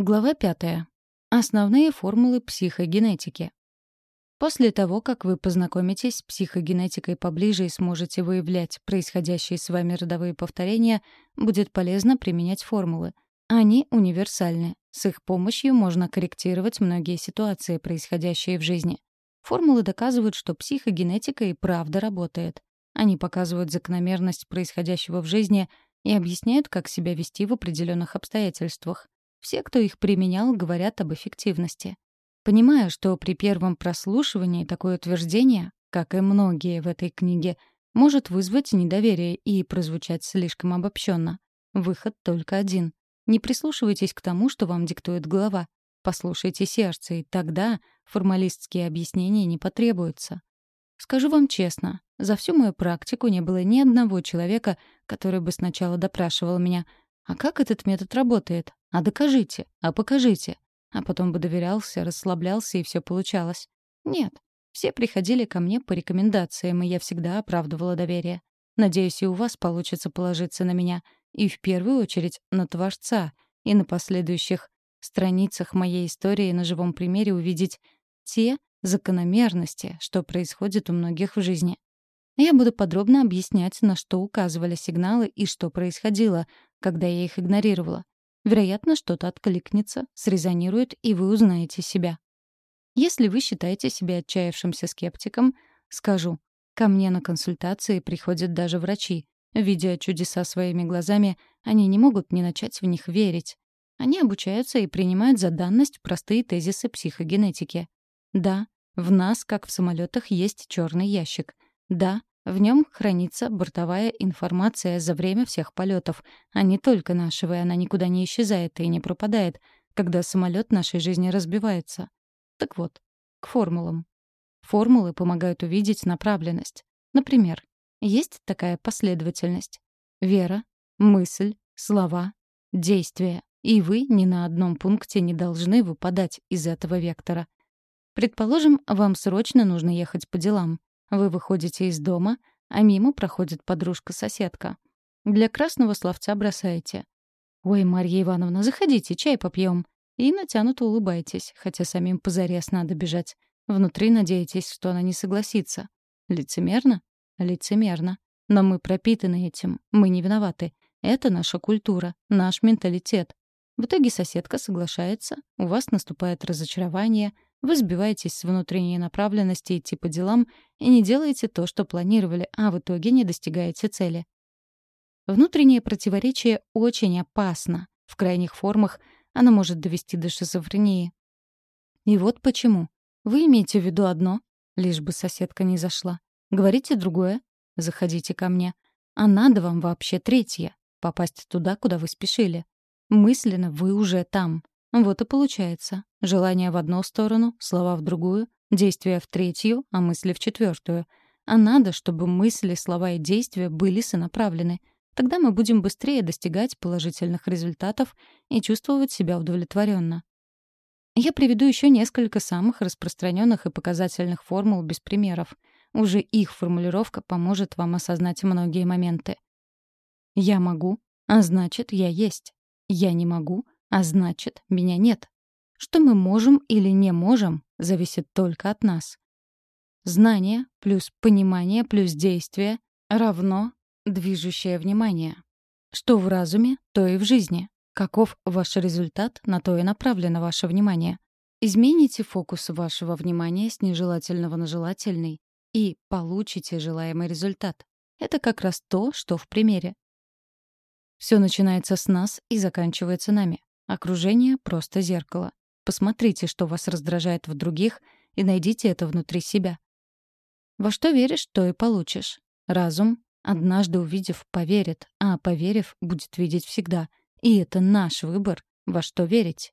Глава пятая. Основные формулы психогенетики. После того, как вы познакомитесь с психогенетикой поближе и сможете выявлять происходящие с вами родовые повторения, будет полезно применять формулы. Они универсальны. С их помощью можно корректировать многие ситуации, происходящие в жизни. Формулы доказывают, что психогенетика и правда работает. Они показывают закономерность происходящего в жизни и объясняют, как себя вести в определенных обстоятельствах. Все, кто их применял, говорят об эффективности. Понимая, что при первом прослушивании такое утверждение, как и многие в этой книге, может вызвать недоверие и прозвучать слишком обобщенно. Выход только один. Не прислушивайтесь к тому, что вам диктует голова. Послушайте сердце, и тогда формалистские объяснения не потребуются. Скажу вам честно, за всю мою практику не было ни одного человека, который бы сначала допрашивал меня. А как этот метод работает? А докажите, а покажите. А потом бы доверялся, расслаблялся, и все получалось. Нет, все приходили ко мне по рекомендациям, и я всегда оправдывала доверие. Надеюсь, и у вас получится положиться на меня, и в первую очередь на Творца, и на последующих страницах моей истории на живом примере увидеть те закономерности, что происходит у многих в жизни. Я буду подробно объяснять, на что указывали сигналы и что происходило, когда я их игнорировала. Вероятно, что-то откликнется, срезонирует, и вы узнаете себя. Если вы считаете себя отчаявшимся скептиком, скажу, ко мне на консультации приходят даже врачи. Видя чудеса своими глазами, они не могут не начать в них верить. Они обучаются и принимают за данность простые тезисы психогенетики. Да, в нас, как в самолетах, есть черный ящик. Да, в нем хранится бортовая информация за время всех полетов, а не только нашего, и она никуда не исчезает и не пропадает, когда самолет нашей жизни разбивается. Так вот, к формулам. Формулы помогают увидеть направленность. Например, есть такая последовательность. Вера, мысль, слова, действия. И вы ни на одном пункте не должны выпадать из этого вектора. Предположим, вам срочно нужно ехать по делам. Вы выходите из дома, а мимо проходит подружка-соседка. Для красного словца бросаете. «Ой, Марья Ивановна, заходите, чай попьем». И натянуто улыбаетесь, хотя самим позарез надо бежать. Внутри надеетесь, что она не согласится. Лицемерно? Лицемерно. Но мы пропитаны этим, мы не виноваты. Это наша культура, наш менталитет. В итоге соседка соглашается, у вас наступает разочарование — вы сбиваетесь с внутренней направленности идти по делам и не делаете то, что планировали, а в итоге не достигаете цели. Внутреннее противоречие очень опасно. В крайних формах оно может довести до шизофрении. И вот почему. Вы имеете в виду одно, лишь бы соседка не зашла. Говорите другое, заходите ко мне. А надо вам вообще третье — попасть туда, куда вы спешили. Мысленно вы уже там. Вот и получается. Желание в одну сторону, слова в другую, действия в третью, а мысли в четвертую. А надо, чтобы мысли, слова и действия были сонаправлены. Тогда мы будем быстрее достигать положительных результатов и чувствовать себя удовлетворенно. Я приведу еще несколько самых распространенных и показательных формул без примеров. Уже их формулировка поможет вам осознать многие моменты. «Я могу», а значит, я есть. «Я не могу», а значит, меня нет. Что мы можем или не можем, зависит только от нас. Знание плюс понимание плюс действие равно движущее внимание. Что в разуме, то и в жизни. Каков ваш результат, на то и направлено ваше внимание. Измените фокус вашего внимания с нежелательного на желательный и получите желаемый результат. Это как раз то, что в примере. Все начинается с нас и заканчивается нами. Окружение — просто зеркало. Посмотрите, что вас раздражает в других, и найдите это внутри себя. Во что веришь, то и получишь. Разум, однажды увидев, поверит, а поверив, будет видеть всегда. И это наш выбор, во что верить.